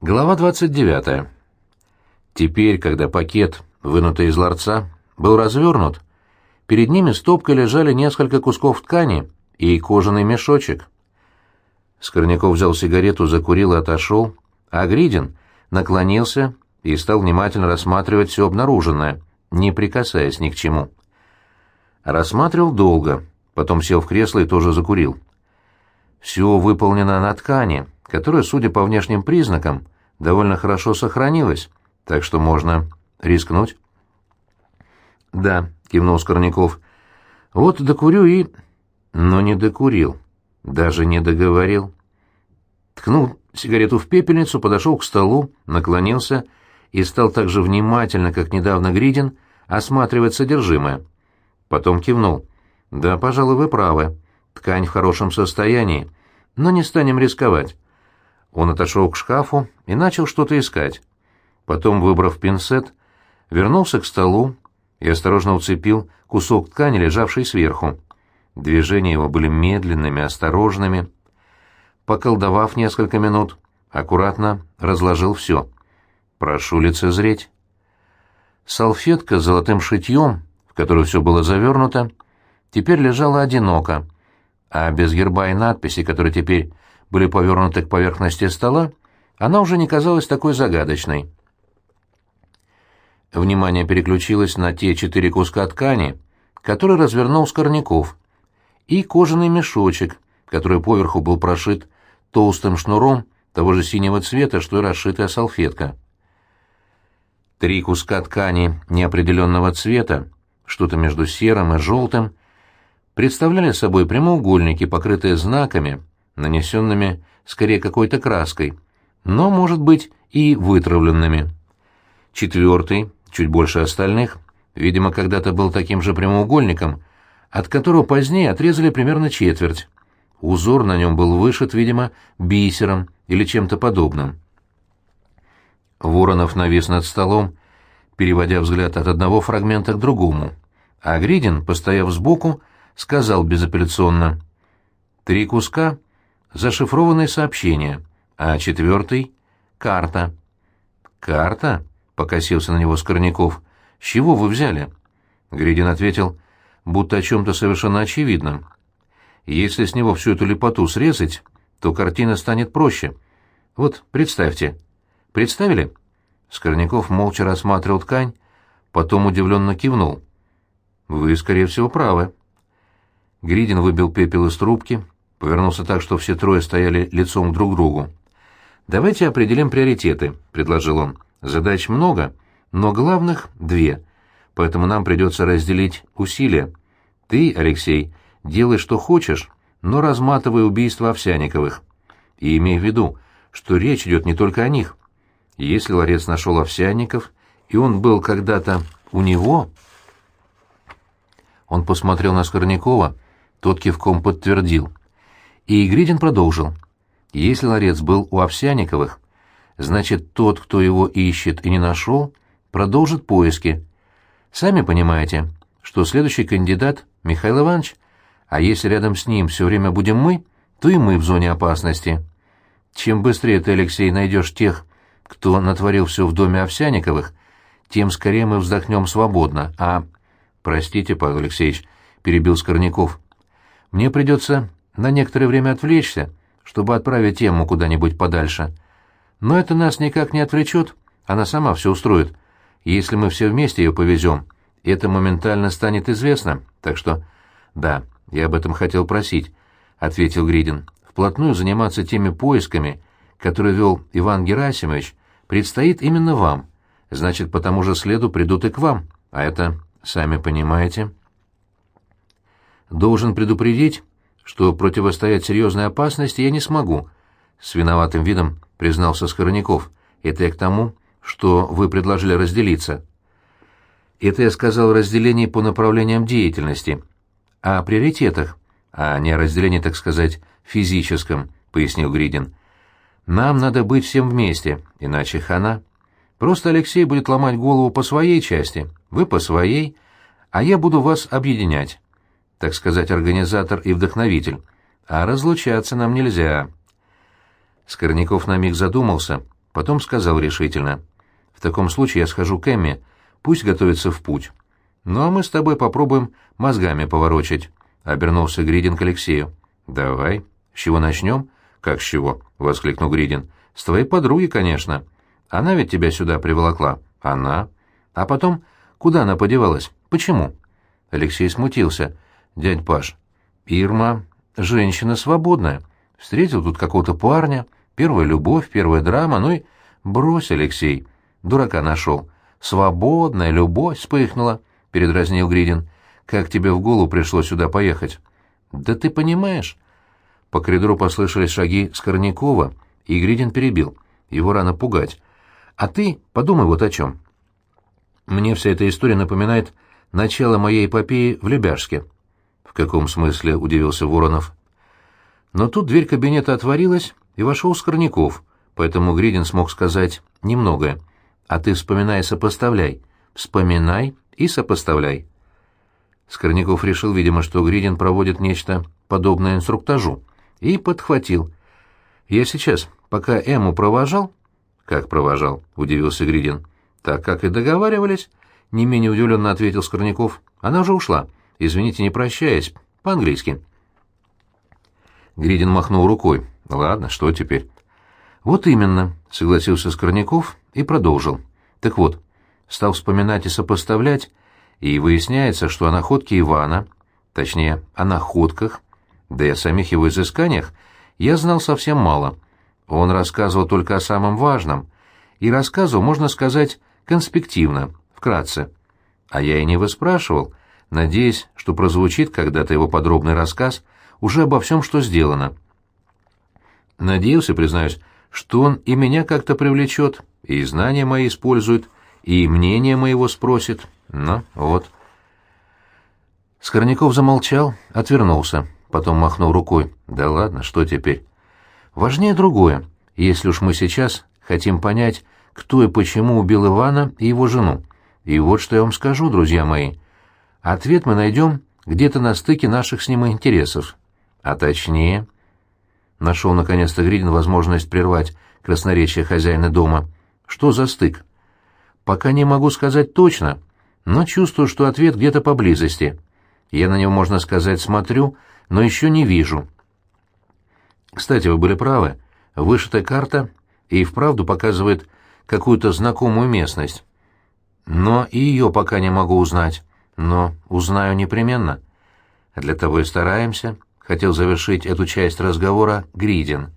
Глава 29. Теперь, когда пакет, вынутый из ларца, был развернут, перед ними стопкой лежали несколько кусков ткани и кожаный мешочек. Скорняков взял сигарету, закурил и отошел, а Гридин наклонился и стал внимательно рассматривать все обнаруженное, не прикасаясь ни к чему. Рассматривал долго, потом сел в кресло и тоже закурил. Все выполнено на ткани — которая, судя по внешним признакам, довольно хорошо сохранилась, так что можно рискнуть. «Да», — кивнул Скорняков, — «вот докурю и...» Но не докурил, даже не договорил. Ткнул сигарету в пепельницу, подошел к столу, наклонился и стал так же внимательно, как недавно Гридин, осматривать содержимое. Потом кивнул. «Да, пожалуй, вы правы. Ткань в хорошем состоянии, но не станем рисковать. Он отошел к шкафу и начал что-то искать. Потом, выбрав пинцет, вернулся к столу и осторожно уцепил кусок ткани, лежавший сверху. Движения его были медленными, осторожными. Поколдовав несколько минут, аккуратно разложил все. «Прошу лицезреть». Салфетка с золотым шитьем, в которую все было завернуто, теперь лежала одиноко, а без герба и надписи, которые теперь были повернуты к поверхности стола, она уже не казалась такой загадочной. Внимание переключилось на те четыре куска ткани, которые развернул Скорняков, и кожаный мешочек, который поверху был прошит толстым шнуром того же синего цвета, что и расшитая салфетка. Три куска ткани неопределенного цвета, что-то между серым и желтым, представляли собой прямоугольники, покрытые знаками, нанесенными скорее какой-то краской, но, может быть, и вытравленными. Четвертый, чуть больше остальных, видимо, когда-то был таким же прямоугольником, от которого позднее отрезали примерно четверть. Узор на нем был вышит, видимо, бисером или чем-то подобным. Воронов навис над столом, переводя взгляд от одного фрагмента к другому, а Гридин, постояв сбоку, сказал безапелляционно «Три куска зашифрованные сообщения, а четвертый — карта. «Карта?» — покосился на него Скорняков. «С чего вы взяли?» Гридин ответил, будто о чем-то совершенно очевидном. «Если с него всю эту лепоту срезать, то картина станет проще. Вот, представьте». «Представили?» Скорняков молча рассматривал ткань, потом удивленно кивнул. «Вы, скорее всего, правы». Гридин выбил пепел из трубки, повернулся так, что все трое стояли лицом друг к другу. «Давайте определим приоритеты», — предложил он. «Задач много, но главных — две, поэтому нам придется разделить усилия. Ты, Алексей, делай, что хочешь, но разматывай убийство Овсяниковых. И имей в виду, что речь идет не только о них. Если ларец нашел Овсянников, и он был когда-то у него...» Он посмотрел на Скорнякова, тот кивком подтвердил. И Гридин продолжил. Если ларец был у Овсяниковых, значит, тот, кто его ищет и не нашел, продолжит поиски. Сами понимаете, что следующий кандидат — Михаил Иванович, а если рядом с ним все время будем мы, то и мы в зоне опасности. Чем быстрее ты, Алексей, найдешь тех, кто натворил все в доме Овсяниковых, тем скорее мы вздохнем свободно, а... Простите, Павел Алексеевич, — перебил Скорняков. Мне придется на некоторое время отвлечься, чтобы отправить тему куда-нибудь подальше. Но это нас никак не отвлечет, она сама все устроит. Если мы все вместе ее повезем, это моментально станет известно, так что... Да, я об этом хотел просить, — ответил Гридин. Вплотную заниматься теми поисками, которые вел Иван Герасимович, предстоит именно вам. Значит, по тому же следу придут и к вам, а это, сами понимаете... Должен предупредить, что противостоять серьезной опасности я не смогу, — с виноватым видом признался Скорняков. Это я к тому, что вы предложили разделиться. Это я сказал о разделении по направлениям деятельности, о приоритетах, а не о разделении, так сказать, физическом, — пояснил Гридин. Нам надо быть всем вместе, иначе хана. Просто Алексей будет ломать голову по своей части, вы по своей, а я буду вас объединять так сказать, организатор и вдохновитель, а разлучаться нам нельзя. Скорняков на миг задумался, Потом сказал решительно. «В таком случае я схожу к Эмме, пусть готовится в путь. Ну а мы с тобой попробуем мозгами поворочить», — обернулся Гридин к Алексею. «Давай. С чего начнем?» «Как с чего?» — воскликнул Гридин. «С твоей подруги, конечно. Она ведь тебя сюда приволокла». «Она?» «А потом, куда она подевалась? Почему?» Алексей смутился. «Дядь Паш, Ирма — женщина свободная. Встретил тут какого-то парня, первая любовь, первая драма, ну и... Брось, Алексей, дурака нашел. Свободная любовь вспыхнула, — передразнил Гридин. Как тебе в голову пришло сюда поехать? Да ты понимаешь... По коридору послышались шаги Скорнякова, и Гридин перебил. Его рано пугать. А ты подумай вот о чем. Мне вся эта история напоминает начало моей эпопеи в Лебяжске. Каком смысле, — удивился Воронов. Но тут дверь кабинета отворилась, и вошел Скорняков, поэтому Гридин смог сказать немногое. «А ты вспоминай и сопоставляй. Вспоминай и сопоставляй». Скорняков решил, видимо, что Гридин проводит нечто подобное инструктажу, и подхватил. «Я сейчас, пока Эму провожал...» «Как провожал?» — удивился Гридин. «Так, как и договаривались», — не менее удивленно ответил Скорняков. «Она уже ушла. Извините, не прощаясь. По-английски». Гридин махнул рукой. «Ладно, что теперь?» «Вот именно», — согласился Скорняков и продолжил. «Так вот, стал вспоминать и сопоставлять, и выясняется, что о находке Ивана, точнее, о находках, да и о самих его изысканиях, я знал совсем мало. Он рассказывал только о самом важном, и рассказывал, можно сказать, конспективно, вкратце. А я и не выспрашивал, надеясь, что прозвучит когда-то его подробный рассказ — уже обо всем, что сделано. Надеялся, признаюсь, что он и меня как-то привлечет, и знания мои использует, и мнение моего спросит. Но вот. Скорняков замолчал, отвернулся, потом махнул рукой. Да ладно, что теперь? Важнее другое, если уж мы сейчас хотим понять, кто и почему убил Ивана и его жену. И вот что я вам скажу, друзья мои. Ответ мы найдем где-то на стыке наших с ним интересов. А точнее... Нашел наконец-то Гридин возможность прервать красноречие хозяина дома. Что за стык? Пока не могу сказать точно, но чувствую, что ответ где-то поблизости. Я на него, можно сказать, смотрю, но еще не вижу. Кстати, вы были правы. Вышитая карта и вправду показывает какую-то знакомую местность. Но и ее пока не могу узнать. Но узнаю непременно. Для того и стараемся хотел завершить эту часть разговора Гридин.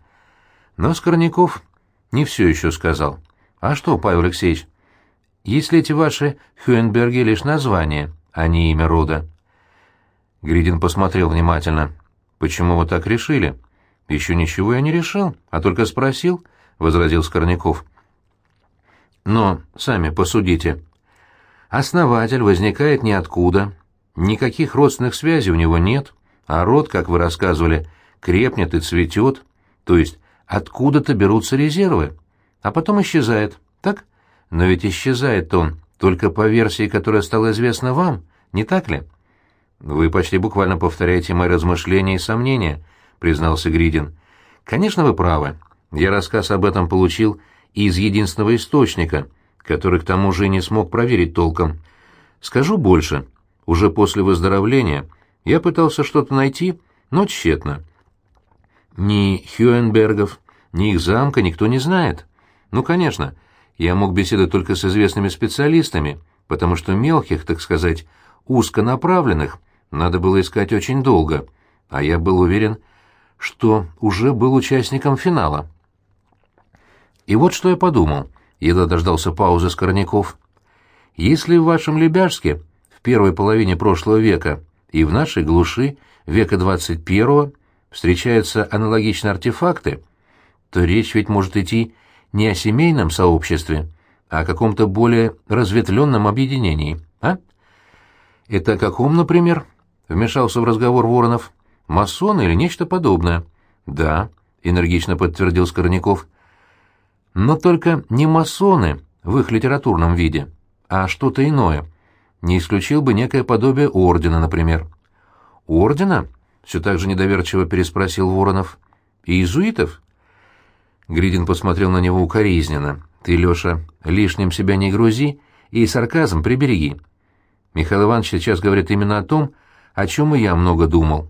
Но Скорняков не все еще сказал. «А что, Павел Алексеевич, если эти ваши Хюенберги лишь название, а не имя рода?» Гридин посмотрел внимательно. «Почему вы так решили?» «Еще ничего я не решил, а только спросил», — возразил Скорняков. «Но сами посудите. Основатель возникает ниоткуда, никаких родственных связей у него нет» а род, как вы рассказывали, крепнет и цветет, то есть откуда-то берутся резервы, а потом исчезает, так? Но ведь исчезает он только по версии, которая стала известна вам, не так ли? Вы почти буквально повторяете мои размышления и сомнения, признался Гридин. Конечно, вы правы. Я рассказ об этом получил из единственного источника, который к тому же и не смог проверить толком. Скажу больше. Уже после выздоровления я пытался что-то найти, но тщетно. Ни Хюенбергов, ни их замка никто не знает. Ну, конечно, я мог беседовать только с известными специалистами, потому что мелких, так сказать, узконаправленных надо было искать очень долго, а я был уверен, что уже был участником финала. И вот что я подумал, едва дождался паузы Скорняков. Если в вашем Лебяжске в первой половине прошлого века и в нашей глуши века 21 встречаются аналогичные артефакты, то речь ведь может идти не о семейном сообществе, а о каком-то более разветвленном объединении, а? Это о каком, например? Вмешался в разговор Воронов. Масоны или нечто подобное? Да, энергично подтвердил Скорняков. Но только не масоны в их литературном виде, а что-то иное — не исключил бы некое подобие ордена, например. «Ордена?» — все так же недоверчиво переспросил Воронов. «Иезуитов?» Гридин посмотрел на него укоризненно. «Ты, Леша, лишним себя не грузи и сарказм прибереги. Михаил Иванович сейчас говорит именно о том, о чем и я много думал.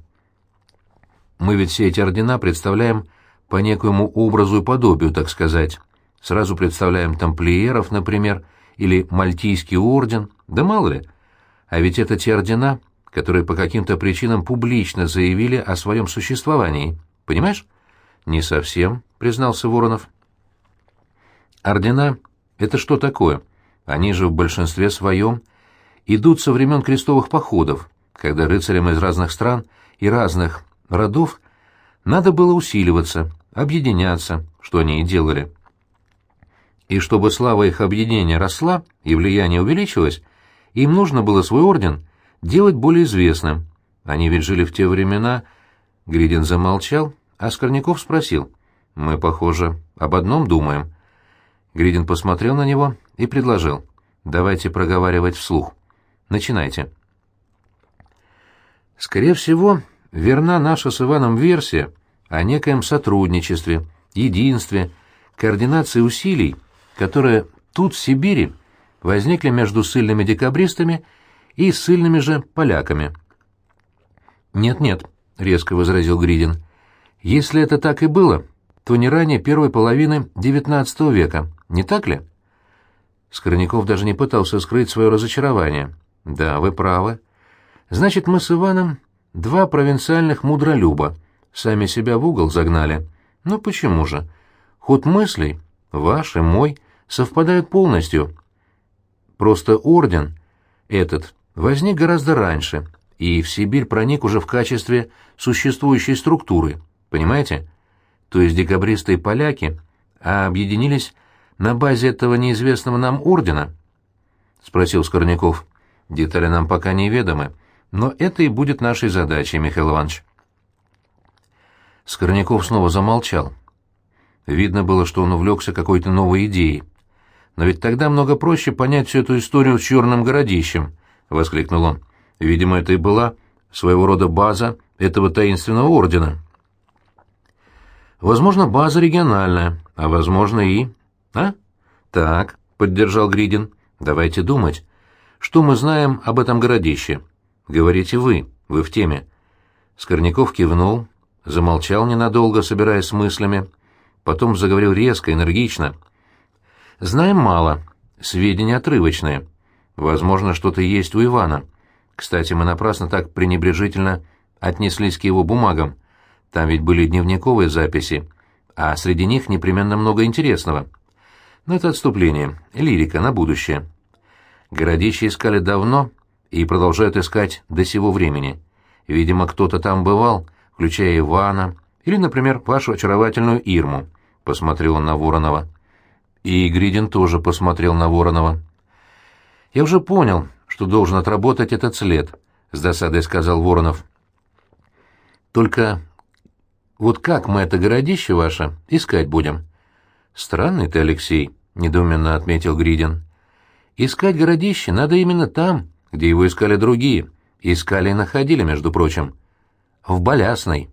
Мы ведь все эти ордена представляем по некоему образу и подобию, так сказать. Сразу представляем тамплиеров, например, или Мальтийский орден, да мало ли. А ведь это те ордена, которые по каким-то причинам публично заявили о своем существовании. Понимаешь? Не совсем, признался Воронов. Ордена — это что такое? Они же в большинстве своем идут со времен крестовых походов, когда рыцарям из разных стран и разных родов надо было усиливаться, объединяться, что они и делали. И чтобы слава их объединения росла и влияние увеличилось, им нужно было свой орден делать более известным. Они ведь жили в те времена... Гридин замолчал, а Скорняков спросил. «Мы, похоже, об одном думаем». Гридин посмотрел на него и предложил. «Давайте проговаривать вслух. Начинайте». Скорее всего, верна наша с Иваном версия о некоем сотрудничестве, единстве, координации усилий, которые тут, в Сибири, возникли между сильными декабристами и сильными же поляками. «Нет-нет», — резко возразил Гридин, — «если это так и было, то не ранее первой половины XIX века, не так ли?» Скорняков даже не пытался скрыть свое разочарование. «Да, вы правы. Значит, мы с Иваном два провинциальных мудролюба, сами себя в угол загнали. Ну почему же? Ход мыслей, ваш и мой, совпадают полностью. Просто орден этот возник гораздо раньше, и в Сибирь проник уже в качестве существующей структуры, понимаете? То есть декабристы и поляки объединились на базе этого неизвестного нам ордена? — спросил Скорняков. — Детали нам пока неведомы, но это и будет нашей задачей, Михаил Иванович. Скорняков снова замолчал. Видно было, что он увлекся какой-то новой идеей. «Но ведь тогда много проще понять всю эту историю с черным городищем», — воскликнул он. «Видимо, это и была своего рода база этого таинственного ордена». «Возможно, база региональная, а возможно и...» «А? Так», — поддержал Гридин. «Давайте думать. Что мы знаем об этом городище?» «Говорите вы, вы в теме». Скорняков кивнул, замолчал ненадолго, собираясь с мыслями, потом заговорил резко, энергично. «Знаем мало, сведения отрывочные. Возможно, что-то есть у Ивана. Кстати, мы напрасно так пренебрежительно отнеслись к его бумагам. Там ведь были дневниковые записи, а среди них непременно много интересного. Но это отступление, лирика на будущее. Городище искали давно и продолжают искать до сего времени. Видимо, кто-то там бывал, включая Ивана, или, например, вашу очаровательную Ирму, — посмотрел он на Воронова. И Гридин тоже посмотрел на Воронова. «Я уже понял, что должен отработать этот след», — с досадой сказал Воронов. «Только вот как мы это городище ваше искать будем?» «Странный ты, Алексей», — недоуменно отметил Гридин. «Искать городище надо именно там, где его искали другие. Искали и находили, между прочим. В Болясной».